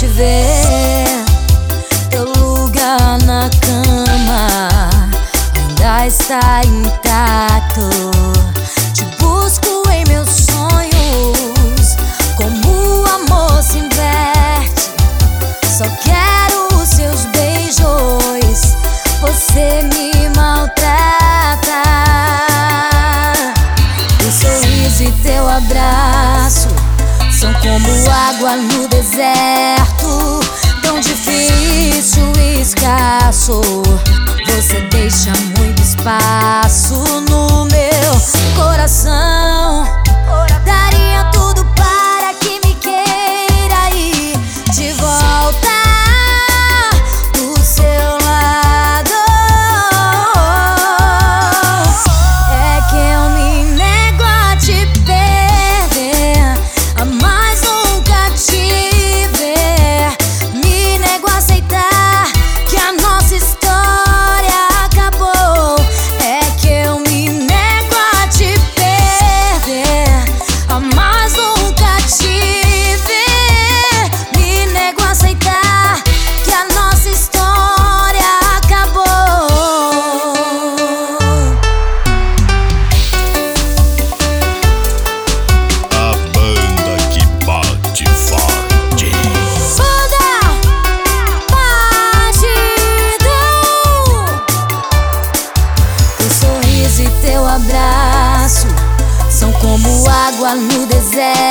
te ver Teu lugar na cama ainda está intacto. Te busco em meus sonhos Como o amor se inverte. Só quero os seus beijos Você me maltrata. Teu sorriso e teu abraço São como água no deserto. Escasso. Você deixa muito espaço como água